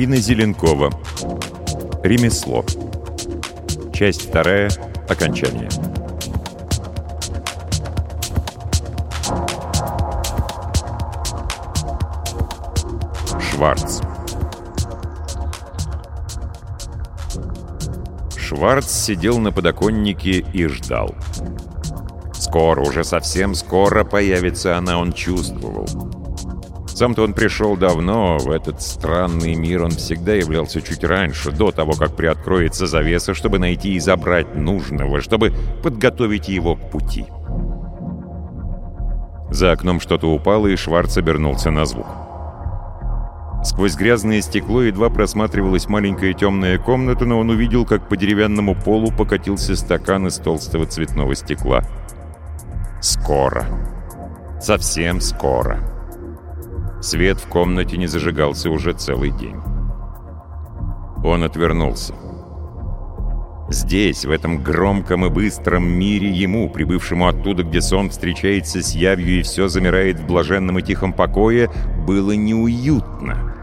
Арина Зеленкова. Ремесло. Часть вторая. Окончание. Шварц. Шварц сидел на подоконнике и ждал. Скоро, уже совсем скоро появится она, он чувствовал. Сам-то он пришел давно, в этот странный мир он всегда являлся чуть раньше, до того, как приоткроется завеса, чтобы найти и забрать нужного, чтобы подготовить его к пути. За окном что-то упало, и Шварц обернулся на звук. Сквозь грязное стекло едва просматривалась маленькая темная комната, но он увидел, как по деревянному полу покатился стакан из толстого цветного стекла. Скоро. Совсем скоро. Свет в комнате не зажигался уже целый день. Он отвернулся. Здесь, в этом громком и быстром мире, ему, прибывшему оттуда, где сон встречается с явью и все замирает в блаженном и тихом покое, было неуютно.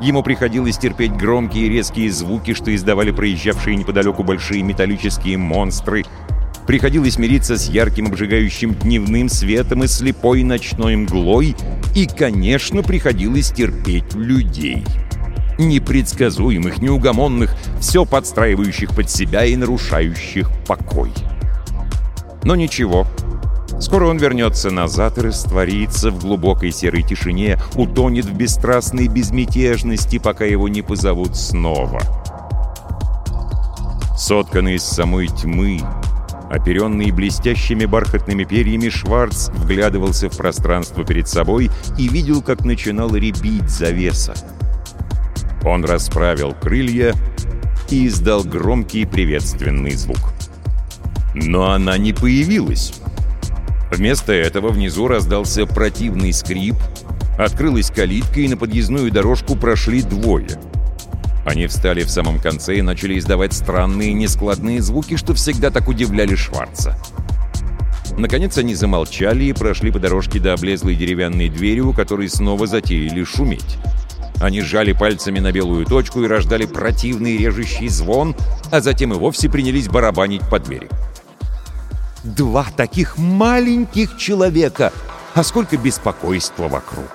Ему приходилось терпеть громкие и резкие звуки, что издавали проезжавшие неподалеку большие металлические монстры, Приходилось мириться с ярким обжигающим дневным светом и слепой ночной мглой, и, конечно, приходилось терпеть людей. Непредсказуемых, неугомонных, все подстраивающих под себя и нарушающих покой. Но ничего, Скоро он вернется назад и растворится в глубокой серой тишине, утонет в бесстрастной безмятежности, пока его не позовут снова. Сотканный из самой тьмы, Оперенный блестящими бархатными перьями, Шварц вглядывался в пространство перед собой и видел, как начинала рябить завеса. Он расправил крылья и издал громкий приветственный звук. Но она не появилась. Вместо этого внизу раздался противный скрип, открылась калитка, и на подъездную дорожку прошли двое — они встали в самом конце и начали издавать странные нескладные звуки, что всегда так удивляли Шварца. Наконец они замолчали и прошли по дорожке до облезлой деревянной двери, у которой снова затеяли шуметь. Они сжали пальцами на белую точку и рождали противный режущий звон, а затем и вовсе принялись барабанить по двери. «Два таких маленьких человека! А сколько беспокойства вокруг!»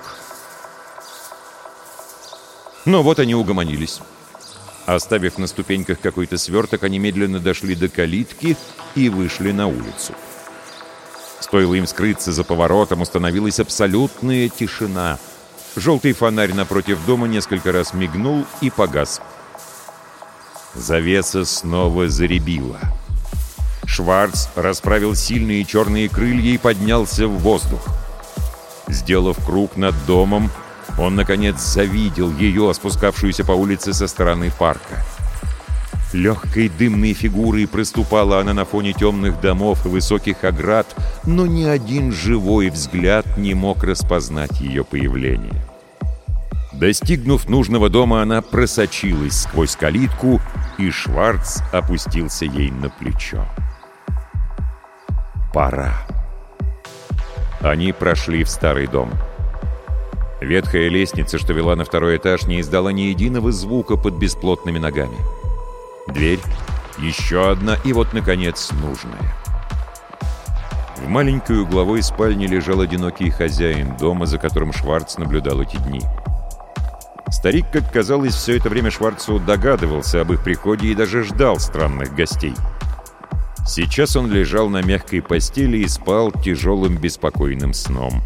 Но вот они угомонились. Оставив на ступеньках какой-то сверток, они медленно дошли до калитки и вышли на улицу. Стоило им скрыться за поворотом, установилась абсолютная тишина. Желтый фонарь напротив дома несколько раз мигнул и погас. Завеса снова заребила. Шварц расправил сильные черные крылья и поднялся в воздух. Сделав круг над домом, он, наконец, завидел ее, спускавшуюся по улице со стороны парка. Легкой дымной фигурой проступала она на фоне темных домов и высоких оград, но ни один живой взгляд не мог распознать ее появление. Достигнув нужного дома, она просочилась сквозь калитку, и Шварц опустился ей на плечо. «Пора». Они прошли в старый дом. Ветхая лестница, что вела на второй этаж, не издала ни единого звука под бесплотными ногами. Дверь, еще одна и вот, наконец, нужная. В маленькой угловой спальне лежал одинокий хозяин дома, за которым Шварц наблюдал эти дни. Старик, как казалось, все это время Шварцу догадывался об их приходе и даже ждал странных гостей. Сейчас он лежал на мягкой постели и спал тяжелым беспокойным сном.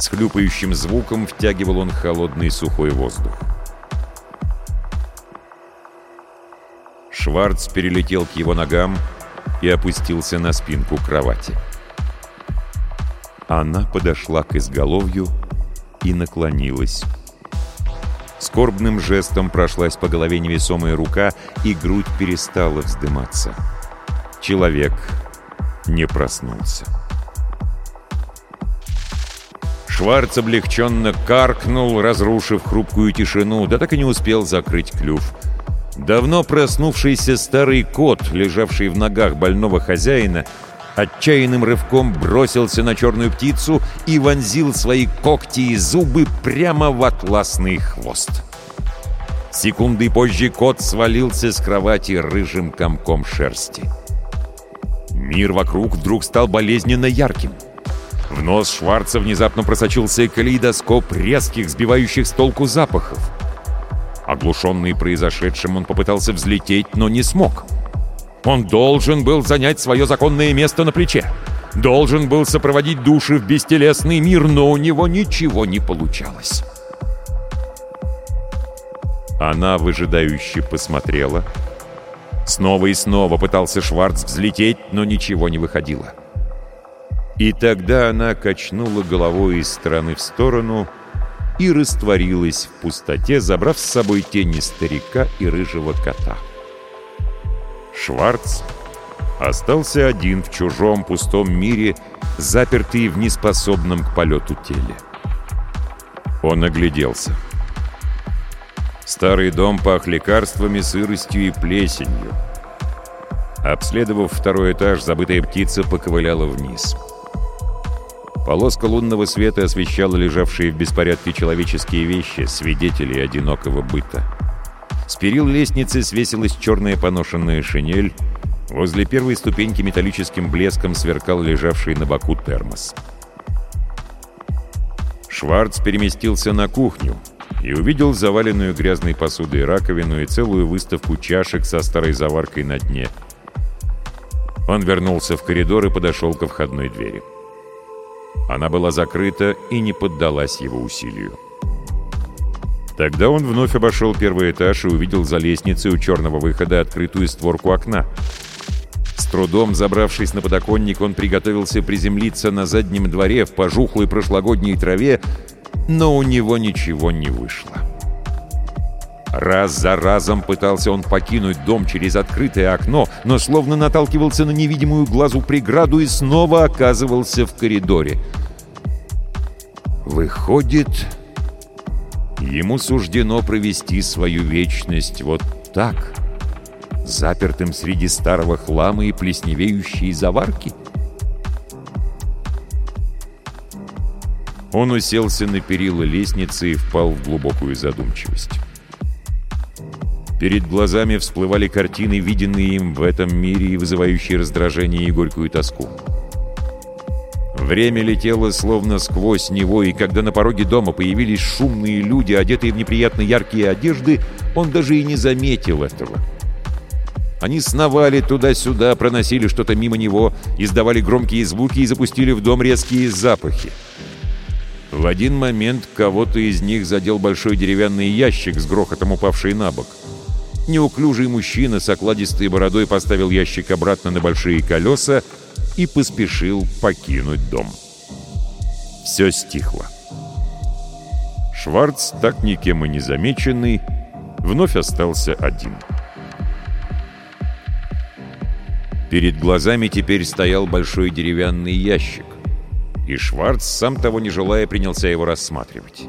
С хлюпающим звуком втягивал он холодный сухой воздух. Шварц перелетел к его ногам и опустился на спинку кровати. Она подошла к изголовью и наклонилась. Скорбным жестом прошлась по голове невесомая рука, и грудь перестала вздыматься. Человек не проснулся. Шварц облегченно каркнул, разрушив хрупкую тишину, да так и не успел закрыть клюв. Давно проснувшийся старый кот, лежавший в ногах больного хозяина, отчаянным рывком бросился на черную птицу и вонзил свои когти и зубы прямо в атласный хвост. Секунды позже кот свалился с кровати рыжим комком шерсти. Мир вокруг вдруг стал болезненно ярким. В нос Шварца внезапно просочился калейдоскоп резких, сбивающих с толку запахов. Оглушенный произошедшим, он попытался взлететь, но не смог. Он должен был занять свое законное место на плече. Должен был сопроводить души в бестелесный мир, но у него ничего не получалось. Она выжидающе посмотрела. Снова и снова пытался Шварц взлететь, но ничего не выходило. И тогда она качнула головой из стороны в сторону и растворилась в пустоте, забрав с собой тени старика и рыжего кота. Шварц остался один в чужом пустом мире, запертый в неспособном к полету теле. Он огляделся. Старый дом пах лекарствами, сыростью и плесенью. Обследовав второй этаж, забытая птица поковыляла вниз. Полоска лунного света освещала лежавшие в беспорядке человеческие вещи, свидетели одинокого быта. С перил лестницы свесилась черная поношенная шинель. Возле первой ступеньки металлическим блеском сверкал лежавший на боку термос. Шварц переместился на кухню и увидел заваленную грязной посудой раковину и целую выставку чашек со старой заваркой на дне. Он вернулся в коридор и подошел ко входной двери. Она была закрыта и не поддалась его усилию. Тогда он вновь обошел первый этаж и увидел за лестницей у черного выхода открытую створку окна. С трудом забравшись на подоконник, он приготовился приземлиться на заднем дворе в пожухлой прошлогодней траве, но у него ничего не вышло. Раз за разом пытался он покинуть дом через открытое окно, но словно наталкивался на невидимую глазу преграду и снова оказывался в коридоре. Выходит, ему суждено провести свою вечность вот так, запертым среди старого хлама и плесневеющей заварки? Он уселся на перила лестницы и впал в глубокую задумчивость. Перед глазами всплывали картины, виденные им в этом мире и вызывающие раздражение и горькую тоску. Время летело словно сквозь него, и когда на пороге дома появились шумные люди, одетые в неприятно яркие одежды, он даже и не заметил этого. Они сновали туда-сюда, проносили что-то мимо него, издавали громкие звуки и запустили в дом резкие запахи. В один момент кого-то из них задел большой деревянный ящик с грохотом упавший на бок. Неуклюжий мужчина с окладистой бородой поставил ящик обратно на большие колеса и поспешил покинуть дом. Все стихло. Шварц, так никем и не замеченный, вновь остался один. Перед глазами теперь стоял большой деревянный ящик, и Шварц, сам того не желая, принялся его рассматривать.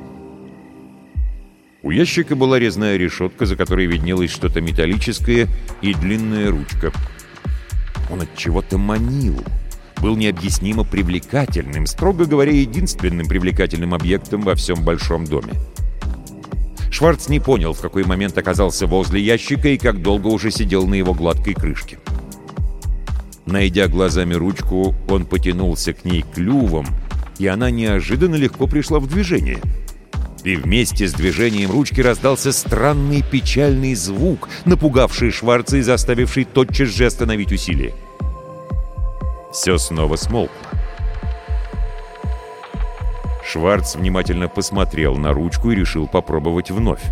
У ящика была резная решетка, за которой виднелось что-то металлическое и длинная ручка. Он от чего-то манил. Был необъяснимо привлекательным, строго говоря, единственным привлекательным объектом во всем большом доме. Шварц не понял, в какой момент оказался возле ящика и как долго уже сидел на его гладкой крышке. Найдя глазами ручку, он потянулся к ней клювом, и она неожиданно легко пришла в движение — и вместе с движением ручки раздался странный печальный звук, напугавший Шварца и заставивший тотчас же остановить усилие. Все снова смолкло. Шварц внимательно посмотрел на ручку и решил попробовать вновь.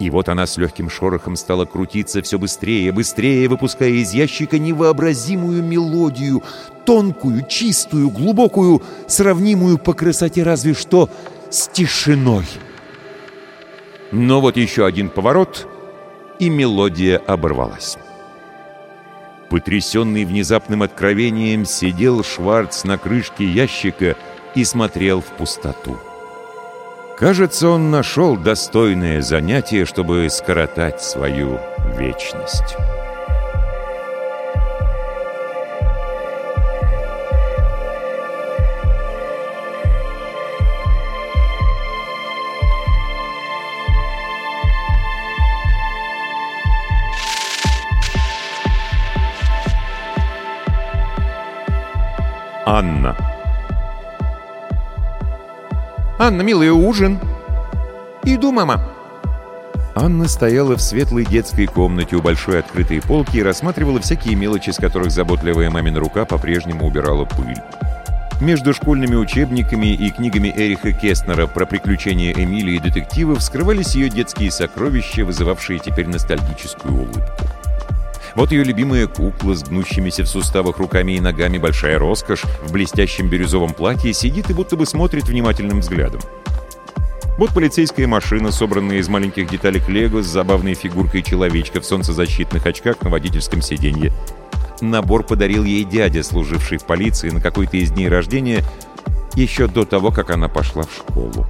И вот она с легким шорохом стала крутиться все быстрее, быстрее, выпуская из ящика невообразимую мелодию, тонкую, чистую, глубокую, сравнимую по красоте разве что с тишиной. Но вот еще один поворот, и мелодия оборвалась. Потрясенный внезапным откровением, сидел Шварц на крышке ящика и смотрел в пустоту. Кажется, он нашел достойное занятие, чтобы скоротать свою вечность. Анна «Анна, милая, ужин!» «Иду, мама!» Анна стояла в светлой детской комнате у большой открытой полки и рассматривала всякие мелочи, с которых заботливая мамина рука по-прежнему убирала пыль. Между школьными учебниками и книгами Эриха Кестнера про приключения Эмилии и детективов скрывались ее детские сокровища, вызывавшие теперь ностальгическую улыбку. Вот ее любимая кукла с гнущимися в суставах руками и ногами большая роскошь в блестящем бирюзовом платье сидит и будто бы смотрит внимательным взглядом. Вот полицейская машина, собранная из маленьких деталек лего с забавной фигуркой человечка в солнцезащитных очках на водительском сиденье. Набор подарил ей дядя, служивший в полиции на какой-то из дней рождения, еще до того, как она пошла в школу.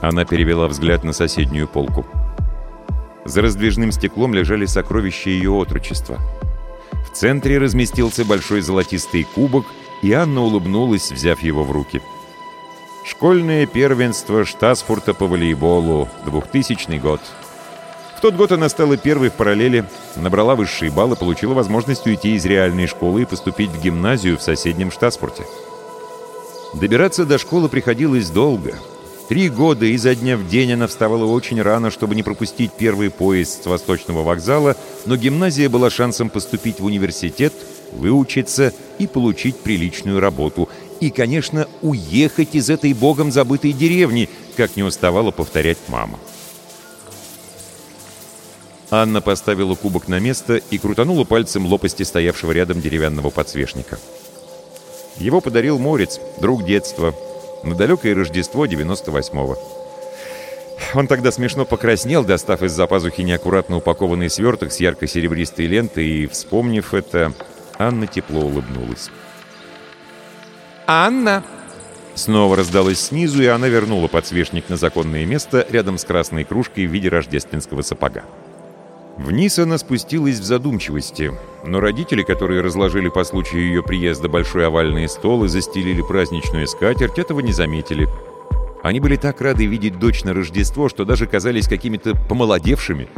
Она перевела взгляд на соседнюю полку. За раздвижным стеклом лежали сокровища ее отрочества. В центре разместился большой золотистый кубок, и Анна улыбнулась, взяв его в руки. Школьное первенство Штасфурта по волейболу, 2000 год. В тот год она стала первой в параллели, набрала высшие баллы, получила возможность уйти из реальной школы и поступить в гимназию в соседнем Штасфурте. Добираться до школы приходилось долго — Три года изо дня в день она вставала очень рано, чтобы не пропустить первый поезд с восточного вокзала, но гимназия была шансом поступить в университет, выучиться и получить приличную работу. И, конечно, уехать из этой богом забытой деревни, как не уставала повторять мама. Анна поставила кубок на место и крутанула пальцем лопасти стоявшего рядом деревянного подсвечника. Его подарил Морец, друг детства, на далекое Рождество 98-го. Он тогда смешно покраснел, достав из-за пазухи неаккуратно упакованный сверток с ярко-серебристой лентой, и, вспомнив это, Анна тепло улыбнулась. «Анна!» Снова раздалась снизу, и она вернула подсвечник на законное место рядом с красной кружкой в виде рождественского сапога. Вниз она спустилась в задумчивости, но родители, которые разложили по случаю ее приезда большой овальный стол и застелили праздничную скатерть, этого не заметили. Они были так рады видеть дочь на Рождество, что даже казались какими-то помолодевшими.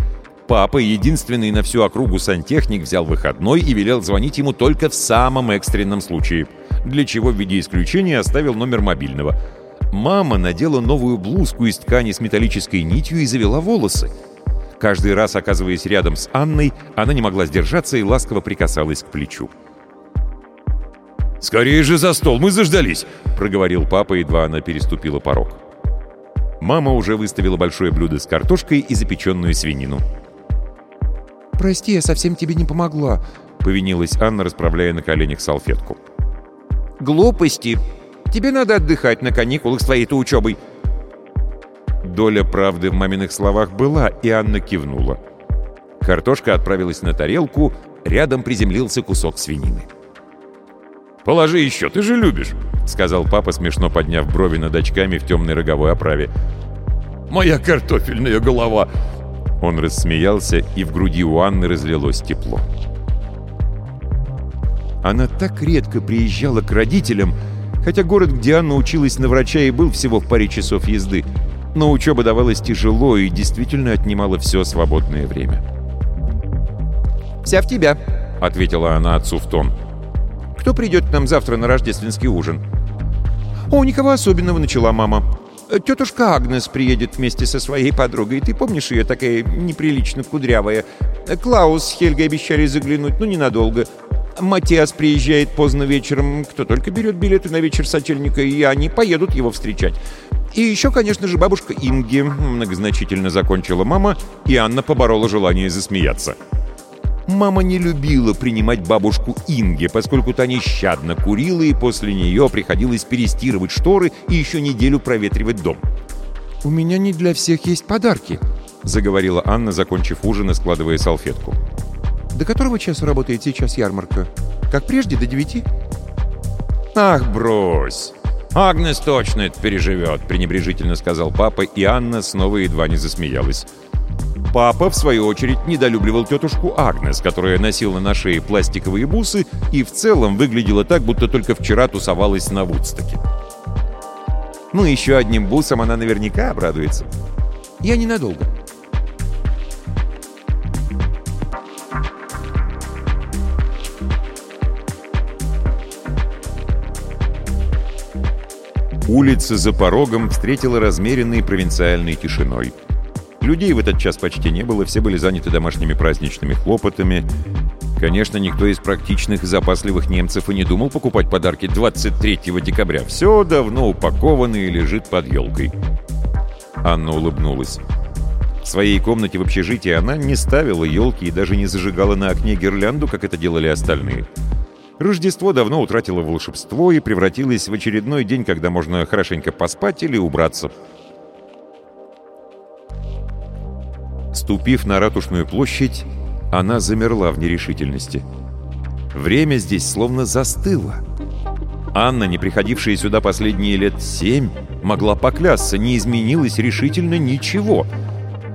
Папа, единственный на всю округу сантехник, взял выходной и велел звонить ему только в самом экстренном случае, для чего в виде исключения оставил номер мобильного. Мама надела новую блузку из ткани с металлической нитью и завела волосы. Каждый раз, оказываясь рядом с Анной, она не могла сдержаться и ласково прикасалась к плечу. «Скорее же за стол, мы заждались!» — проговорил папа, едва она переступила порог. Мама уже выставила большое блюдо с картошкой и запеченную свинину. «Прости, я совсем тебе не помогла», — повинилась Анна, расправляя на коленях салфетку. «Глупости! Тебе надо отдыхать на каникулах с твоей-то учебой. Доля правды в маминых словах была, и Анна кивнула. Картошка отправилась на тарелку, рядом приземлился кусок свинины. «Положи еще, ты же любишь», — сказал папа, смешно подняв брови над очками в темной роговой оправе. «Моя картофельная голова!» Он рассмеялся, и в груди у Анны разлилось тепло. Она так редко приезжала к родителям, хотя город, где Анна училась на врача, и был всего в паре часов езды — но учеба давалась тяжело и действительно отнимала все свободное время. «Вся в тебя», — ответила она отцу в тон. «Кто придет к нам завтра на рождественский ужин?» «О, никого особенного», — начала мама. «Тетушка Агнес приедет вместе со своей подругой. Ты помнишь ее, такая неприлично кудрявая? Клаус с Хельгой обещали заглянуть, но ненадолго. Матиас приезжает поздно вечером. Кто только берет билеты на вечер сочельника, и они поедут его встречать. И еще, конечно же, бабушка Инги многозначительно закончила мама, и Анна поборола желание засмеяться. Мама не любила принимать бабушку Инге, поскольку та нещадно курила, и после нее приходилось перестирывать шторы и еще неделю проветривать дом. «У меня не для всех есть подарки», — заговорила Анна, закончив ужин и складывая салфетку. «До которого часа работает сейчас ярмарка? Как прежде, до девяти?» «Ах, брось! Агнес точно это переживет», — пренебрежительно сказал папа, и Анна снова едва не засмеялась. Папа, в свою очередь, недолюбливал тетушку Агнес, которая носила на шее пластиковые бусы и в целом выглядела так, будто только вчера тусовалась на Вудстоке. Ну, еще одним бусом она наверняка обрадуется. Я ненадолго. Улица за порогом встретила размеренной провинциальной тишиной. Людей в этот час почти не было, все были заняты домашними праздничными хлопотами. Конечно, никто из практичных и запасливых немцев и не думал покупать подарки 23 декабря. Все давно упаковано и лежит под елкой. Анна улыбнулась. В своей комнате в общежитии она не ставила елки и даже не зажигала на окне гирлянду, как это делали остальные. Рождество давно утратило волшебство и превратилось в очередной день, когда можно хорошенько поспать или убраться. Ступив на Ратушную площадь, она замерла в нерешительности. Время здесь словно застыло. Анна, не приходившая сюда последние лет семь, могла поклясться, не изменилось решительно ничего.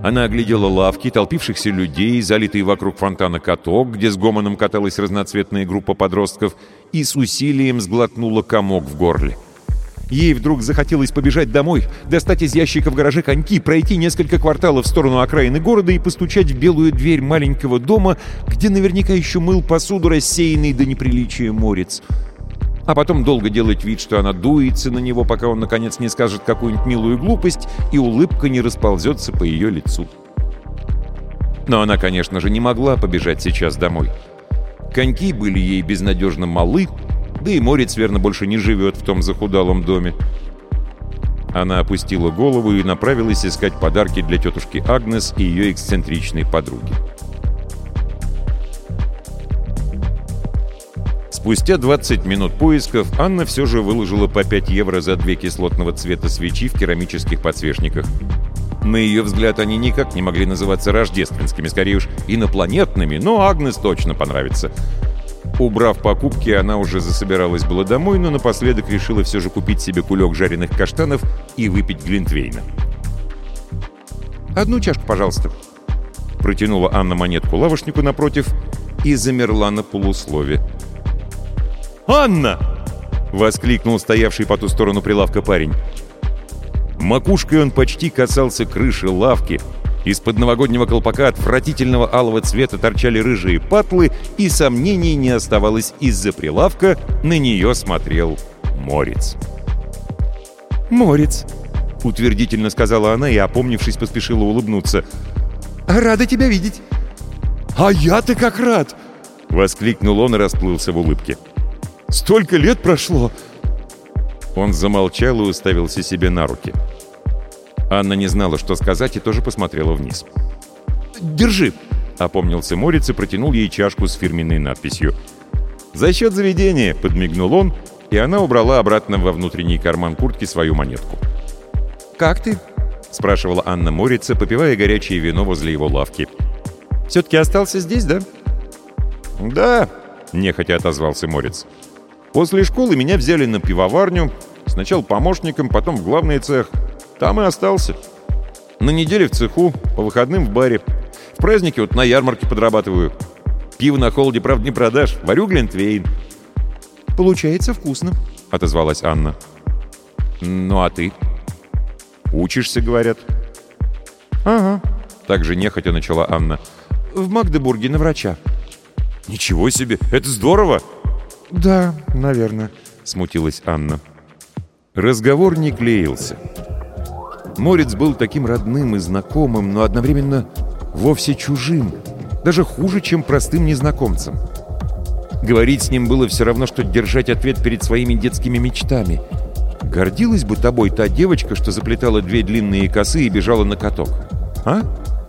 Она оглядела лавки, толпившихся людей, залитые вокруг фонтана каток, где с гомоном каталась разноцветная группа подростков, и с усилием сглотнула комок в горле. Ей вдруг захотелось побежать домой, достать из ящика в гараже коньки, пройти несколько кварталов в сторону окраины города и постучать в белую дверь маленького дома, где наверняка еще мыл посуду рассеянный до неприличия морец. А потом долго делать вид, что она дуется на него, пока он наконец не скажет какую-нибудь милую глупость, и улыбка не расползется по ее лицу. Но она, конечно же, не могла побежать сейчас домой. Коньки были ей безнадежно малы, да и Морец, верно, больше не живет в том захудалом доме. Она опустила голову и направилась искать подарки для тетушки Агнес и ее эксцентричной подруги. Спустя 20 минут поисков Анна все же выложила по 5 евро за две кислотного цвета свечи в керамических подсвечниках. На ее взгляд, они никак не могли называться рождественскими, скорее уж инопланетными, но Агнес точно понравится. Убрав покупки, она уже засобиралась было домой, но напоследок решила все же купить себе кулек жареных каштанов и выпить глинтвейна. «Одну чашку, пожалуйста», — протянула Анна монетку лавочнику напротив и замерла на полуслове. «Анна!» — воскликнул стоявший по ту сторону прилавка парень. Макушкой он почти касался крыши лавки — из-под новогоднего колпака отвратительного алого цвета торчали рыжие патлы, и сомнений не оставалось из-за прилавка, на нее смотрел Морец. «Морец», — утвердительно сказала она и, опомнившись, поспешила улыбнуться. «Рада тебя видеть». «А я-то как рад!» — воскликнул он и расплылся в улыбке. «Столько лет прошло!» Он замолчал и уставился себе на руки. Анна не знала, что сказать, и тоже посмотрела вниз. «Держи!» — опомнился Морец и протянул ей чашку с фирменной надписью. «За счет заведения!» — подмигнул он, и она убрала обратно во внутренний карман куртки свою монетку. «Как ты?» — спрашивала Анна Морица, попивая горячее вино возле его лавки. «Все-таки остался здесь, да?» «Да», — нехотя отозвался Морец. «После школы меня взяли на пивоварню, сначала помощником, потом в главный цех. Там и остался. На неделе в цеху, по выходным в баре. В праздники вот на ярмарке подрабатываю. Пиво на холоде, правда, не продашь. Варю глинтвейн. «Получается вкусно», — отозвалась Анна. «Ну а ты?» «Учишься, говорят». «Ага», — так же нехотя начала Анна. «В Магдебурге на врача». «Ничего себе! Это здорово!» «Да, наверное», — смутилась Анна. Разговор не клеился. Морец был таким родным и знакомым, но одновременно вовсе чужим, даже хуже, чем простым незнакомцем. Говорить с ним было все равно, что держать ответ перед своими детскими мечтами. Гордилась бы тобой та девочка, что заплетала две длинные косы и бежала на каток. А,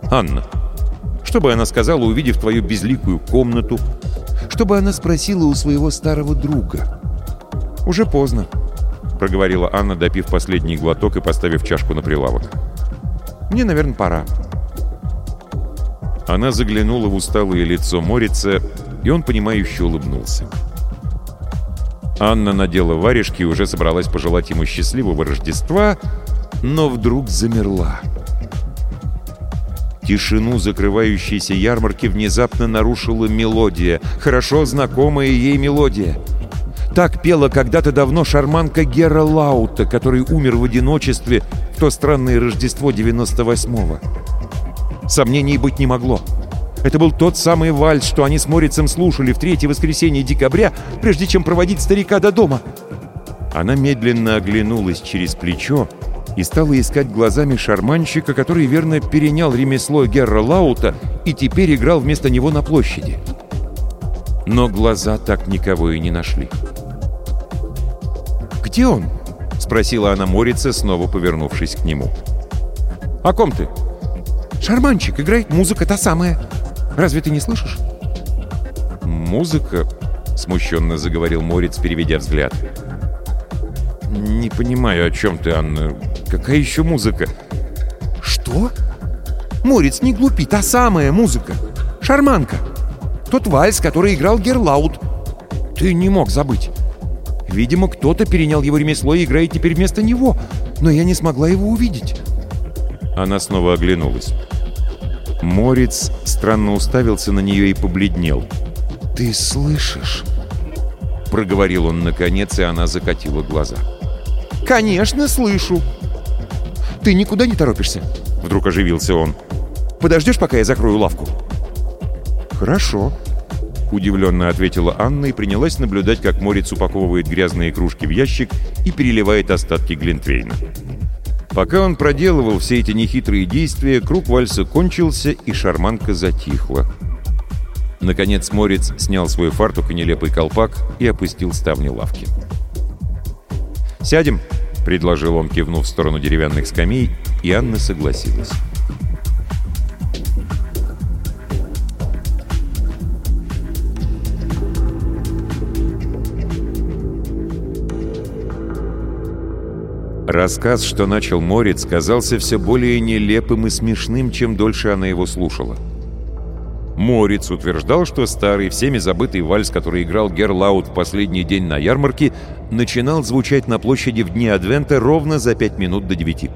Анна? Что бы она сказала, увидев твою безликую комнату? Что бы она спросила у своего старого друга? Уже поздно, проговорила Анна, допив последний глоток и поставив чашку на прилавок. Мне, наверное, пора. Она заглянула в усталое лицо Морица, и он, понимающе улыбнулся. Анна надела варежки и уже собралась пожелать ему счастливого Рождества, но вдруг замерла. Тишину закрывающейся ярмарки внезапно нарушила мелодия, хорошо знакомая ей мелодия. Так пела когда-то давно шарманка Гера Лаута, который умер в одиночестве в то странное Рождество 98-го. Сомнений быть не могло. Это был тот самый вальс, что они с Морицем слушали в третье воскресенье декабря, прежде чем проводить старика до дома. Она медленно оглянулась через плечо и стала искать глазами шарманщика, который верно перенял ремесло Герра Лаута и теперь играл вместо него на площади. Но глаза так никого и не нашли. «Где он?» — спросила она Морица, снова повернувшись к нему. «О ком ты?» «Шарманщик, играет музыка та самая. Разве ты не слышишь?» «Музыка?» — смущенно заговорил Морец, переведя взгляд. «Не понимаю, о чем ты, Анна. Какая еще музыка?» «Что?» «Морец, не глупи, та самая музыка. Шарманка. Тот вальс, который играл Герлаут. Ты не мог забыть. Видимо, кто-то перенял его ремесло и играет теперь вместо него, но я не смогла его увидеть». Она снова оглянулась. Морец странно уставился на нее и побледнел. «Ты слышишь?» Проговорил он наконец, и она закатила глаза. «Конечно, слышу!» «Ты никуда не торопишься?» Вдруг оживился он. «Подождешь, пока я закрою лавку?» «Хорошо», — удивленно ответила Анна и принялась наблюдать, как Морец упаковывает грязные кружки в ящик и переливает остатки Глинтвейна. Пока он проделывал все эти нехитрые действия, круг вальса кончился, и шарманка затихла. Наконец Морец снял свой фартук и нелепый колпак и опустил ставни лавки. «Сядем», — предложил он, кивнув в сторону деревянных скамей, и Анна согласилась. Рассказ, что начал Морец, казался все более нелепым и смешным, чем дольше она его слушала. Морец утверждал, что старый, всеми забытый вальс, который играл Герлаут в последний день на ярмарке, начинал звучать на площади в дни Адвента ровно за пять минут до девяти.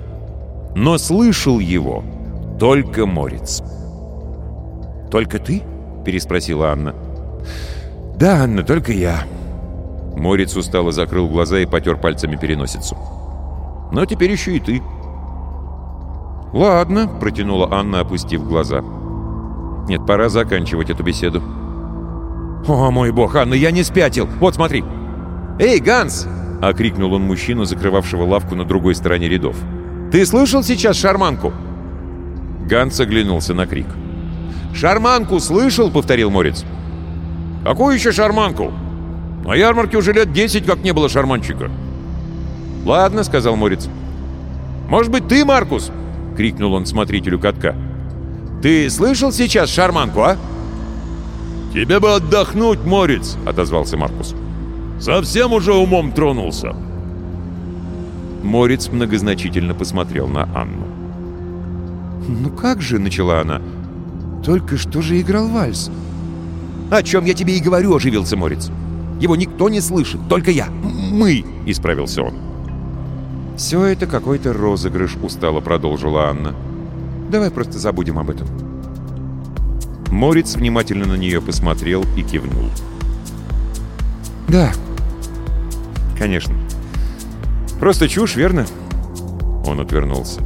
Но слышал его только Морец. «Только ты?» — переспросила Анна. «Да, Анна, только я». Морец устало закрыл глаза и потер пальцами переносицу. Но теперь еще и ты». «Ладно», — протянула Анна, опустив глаза. «Нет, пора заканчивать эту беседу». «О, мой бог, Анна, я не спятил! Вот, смотри!» «Эй, Ганс!» — окрикнул он мужчину, закрывавшего лавку на другой стороне рядов. «Ты слышал сейчас шарманку?» Ганс оглянулся на крик. «Шарманку слышал?» — повторил Морец. «Какую еще шарманку? На ярмарке уже лет десять как не было шарманчика». «Ладно», — сказал Морец. «Может быть, ты, Маркус?» — крикнул он смотрителю катка. «Ты слышал сейчас шарманку, а?» «Тебе бы отдохнуть, Морец!» — отозвался Маркус. «Совсем уже умом тронулся!» Морец многозначительно посмотрел на Анну. «Ну как же?» — начала она. «Только что же играл вальс». «О чем я тебе и говорю!» — оживился Морец. «Его никто не слышит, только я. Мы!» — исправился он. «Все это какой-то розыгрыш», — устало продолжила Анна. «Давай просто забудем об этом». Морец внимательно на нее посмотрел и кивнул. «Да, конечно. Просто чушь, верно?» Он отвернулся.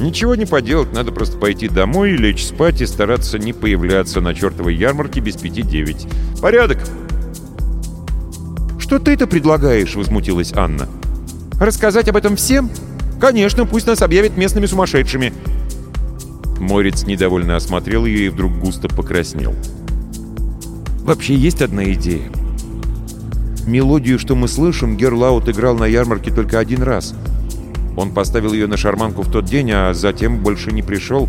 «Ничего не поделать, надо просто пойти домой, лечь спать и стараться не появляться на чертовой ярмарке без пяти девять. Порядок!» «Что ты это предлагаешь?» — возмутилась Анна. Рассказать об этом всем? Конечно, пусть нас объявят местными сумасшедшими. Морец недовольно осмотрел ее и вдруг густо покраснел. Вообще есть одна идея. Мелодию, что мы слышим, Герлаут играл на ярмарке только один раз. Он поставил ее на шарманку в тот день, а затем больше не пришел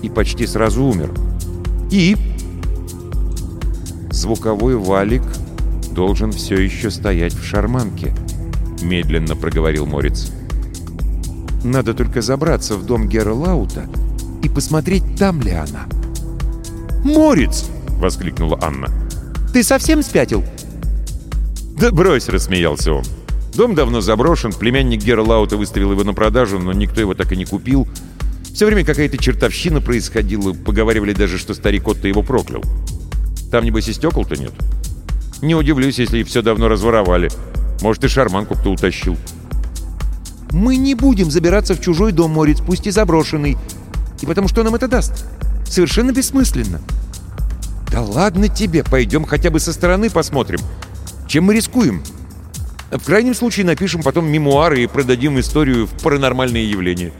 и почти сразу умер. И звуковой валик должен все еще стоять в шарманке, медленно проговорил Морец. Надо только забраться в дом Герлаута и посмотреть, там ли она. «Морец!» — воскликнула Анна. «Ты совсем спятил?» «Да брось!» — рассмеялся он. «Дом давно заброшен, племянник Герлаута выставил его на продажу, но никто его так и не купил. Все время какая-то чертовщина происходила, поговаривали даже, что старик Отто его проклял. Там, небось, и стекол-то нет. Не удивлюсь, если все давно разворовали. Может, и шарманку кто утащил». «Мы не будем забираться в чужой дом, Морец, пусть и заброшенный. И потому что нам это даст? Совершенно бессмысленно». «Да ладно тебе, пойдем хотя бы со стороны посмотрим. Чем мы рискуем? В крайнем случае напишем потом мемуары и продадим историю в паранормальные явления».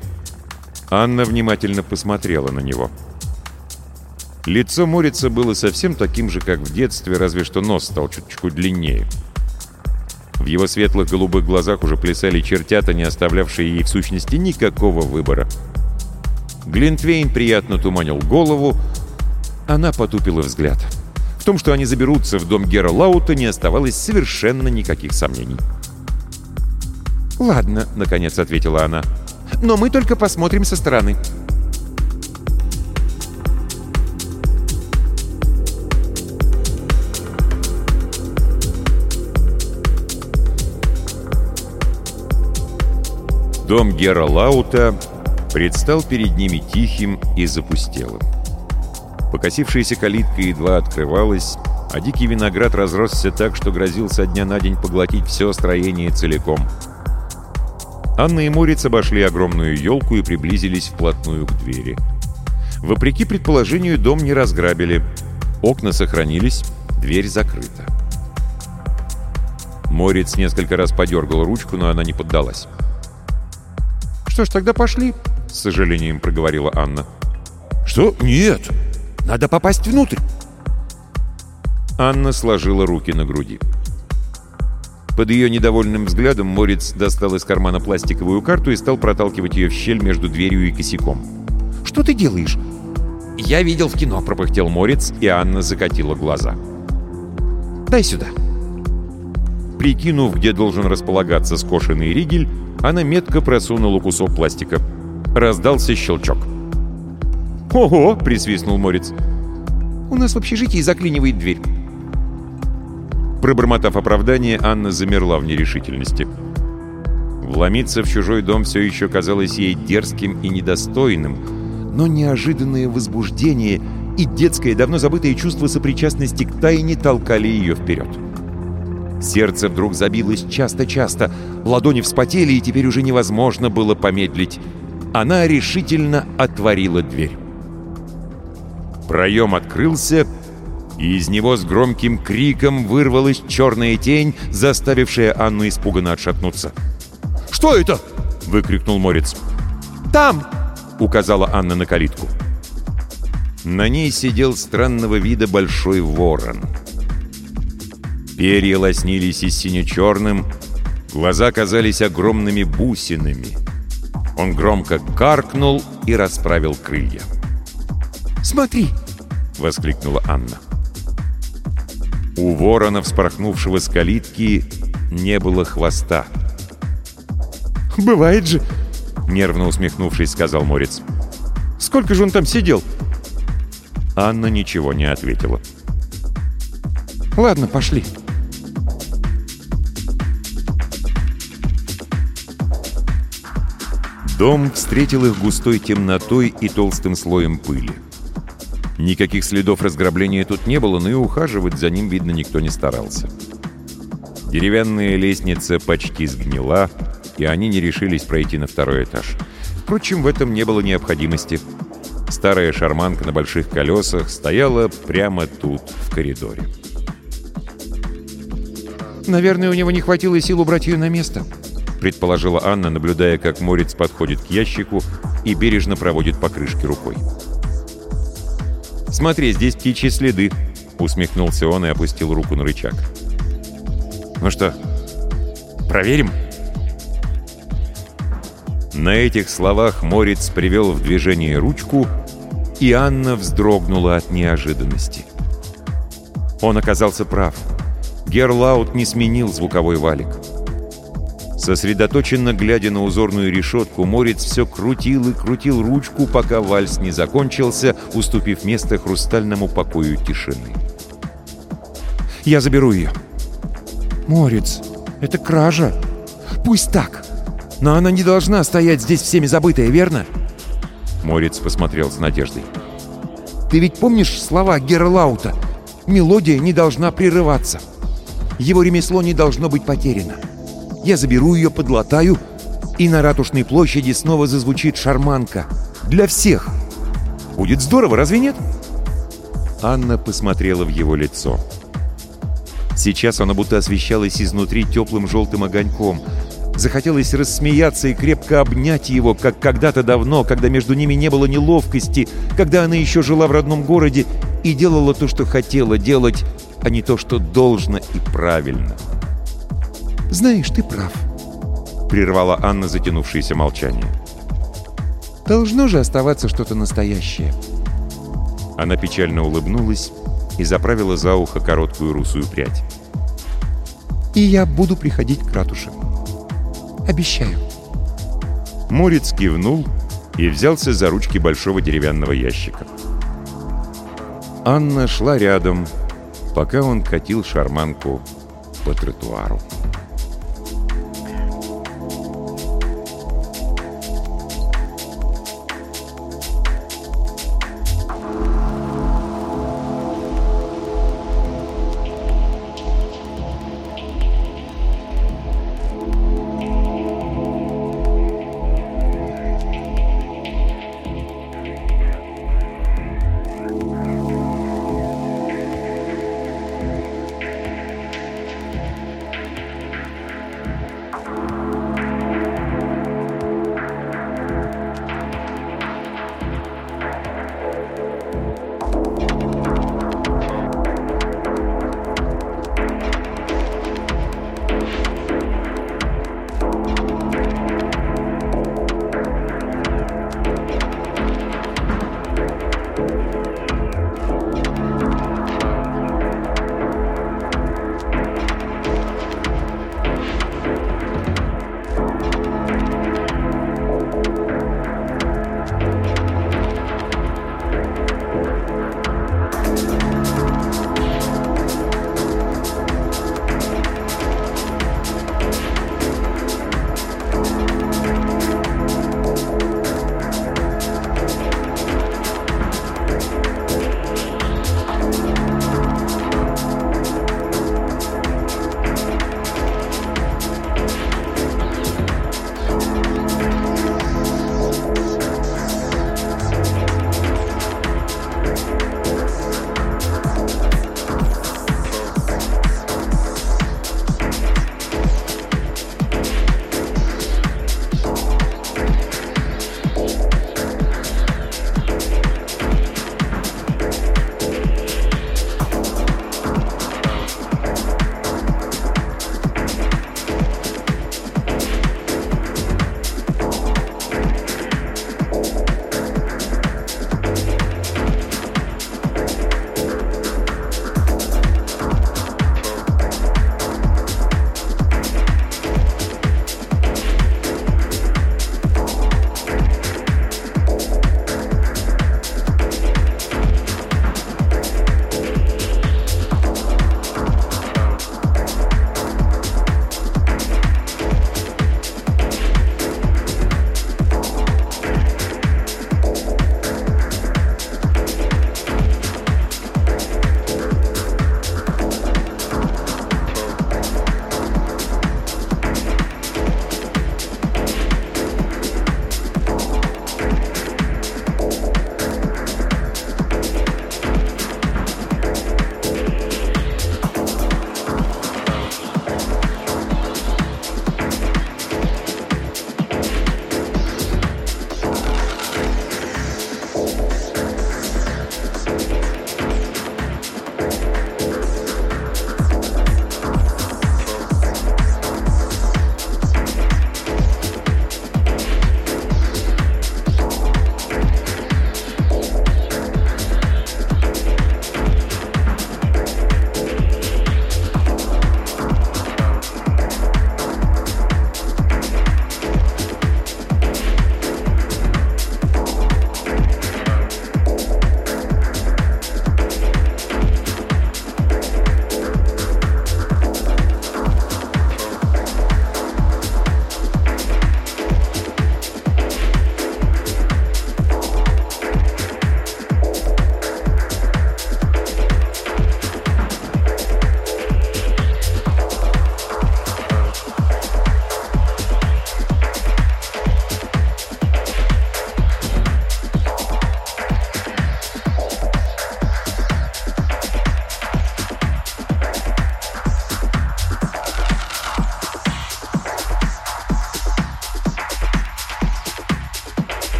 Анна внимательно посмотрела на него. Лицо Морица было совсем таким же, как в детстве, разве что нос стал чуточку длиннее. В его светлых голубых глазах уже плясали чертята, не оставлявшие ей в сущности никакого выбора. Глинтвейн приятно туманил голову, она потупила взгляд. В том, что они заберутся в дом Гера Лаута, не оставалось совершенно никаких сомнений. «Ладно», — наконец ответила она, — «но мы только посмотрим со стороны». Дом Гера Лаута предстал перед ними тихим и запустелым. Покосившаяся калитка едва открывалась, а дикий виноград разросся так, что грозил со дня на день поглотить все строение целиком. Анна и Морец обошли огромную елку и приблизились вплотную к двери. Вопреки предположению, дом не разграбили. Окна сохранились, дверь закрыта. Морец несколько раз подергал ручку, но она не поддалась. «Что ж, тогда пошли», — с сожалением проговорила Анна. «Что? Нет! Надо попасть внутрь!» Анна сложила руки на груди. Под ее недовольным взглядом Морец достал из кармана пластиковую карту и стал проталкивать ее в щель между дверью и косяком. «Что ты делаешь?» «Я видел в кино», — пропыхтел Морец, и Анна закатила глаза. «Дай сюда». Прикинув, где должен располагаться скошенный ригель, она метко просунула кусок пластика. Раздался щелчок. «Ого!» — присвистнул Морец. «У нас в общежитии заклинивает дверь». Пробормотав оправдание, Анна замерла в нерешительности. Вломиться в чужой дом все еще казалось ей дерзким и недостойным, но неожиданное возбуждение и детское, давно забытое чувство сопричастности к тайне толкали ее вперед. Сердце вдруг забилось часто-часто, ладони вспотели, и теперь уже невозможно было помедлить. Она решительно отворила дверь. Проем открылся, и из него с громким криком вырвалась черная тень, заставившая Анну испуганно отшатнуться. «Что это?» — выкрикнул Морец. «Там!» — указала Анна на калитку. На ней сидел странного вида большой ворон — Перья лоснились и сине-черным, глаза казались огромными бусинами. Он громко каркнул и расправил крылья. «Смотри!» — воскликнула Анна. У ворона, вспорхнувшего с калитки, не было хвоста. «Бывает же!» — нервно усмехнувшись, сказал Морец. «Сколько же он там сидел?» Анна ничего не ответила. «Ладно, пошли». Дом встретил их густой темнотой и толстым слоем пыли. Никаких следов разграбления тут не было, но и ухаживать за ним, видно, никто не старался. Деревянная лестница почти сгнила, и они не решились пройти на второй этаж. Впрочем, в этом не было необходимости. Старая шарманка на больших колесах стояла прямо тут, в коридоре. «Наверное, у него не хватило сил убрать ее на место», предположила Анна, наблюдая, как Морец подходит к ящику и бережно проводит по крышке рукой. «Смотри, здесь птичьи следы», — усмехнулся он и опустил руку на рычаг. «Ну что, проверим?» На этих словах Морец привел в движение ручку, и Анна вздрогнула от неожиданности. Он оказался прав. Герлаут не сменил звуковой валик. Сосредоточенно глядя на узорную решетку, Морец все крутил и крутил ручку, пока вальс не закончился, уступив место хрустальному покою тишины. «Я заберу ее». «Морец, это кража. Пусть так. Но она не должна стоять здесь всеми забытая, верно?» Морец посмотрел с надеждой. «Ты ведь помнишь слова Герлаута? Мелодия не должна прерываться. Его ремесло не должно быть потеряно. Я заберу ее, подлатаю, и на Ратушной площади снова зазвучит шарманка. Для всех. Будет здорово, разве нет?» Анна посмотрела в его лицо. Сейчас оно будто освещалось изнутри теплым желтым огоньком. Захотелось рассмеяться и крепко обнять его, как когда-то давно, когда между ними не было неловкости, когда она еще жила в родном городе и делала то, что хотела делать, а не то, что должно и правильно. «Знаешь, ты прав», — прервала Анна затянувшееся молчание. «Должно же оставаться что-то настоящее». Она печально улыбнулась и заправила за ухо короткую русую прядь. «И я буду приходить к ратуше. Обещаю». Морец кивнул и взялся за ручки большого деревянного ящика. Анна шла рядом, пока он катил шарманку по тротуару.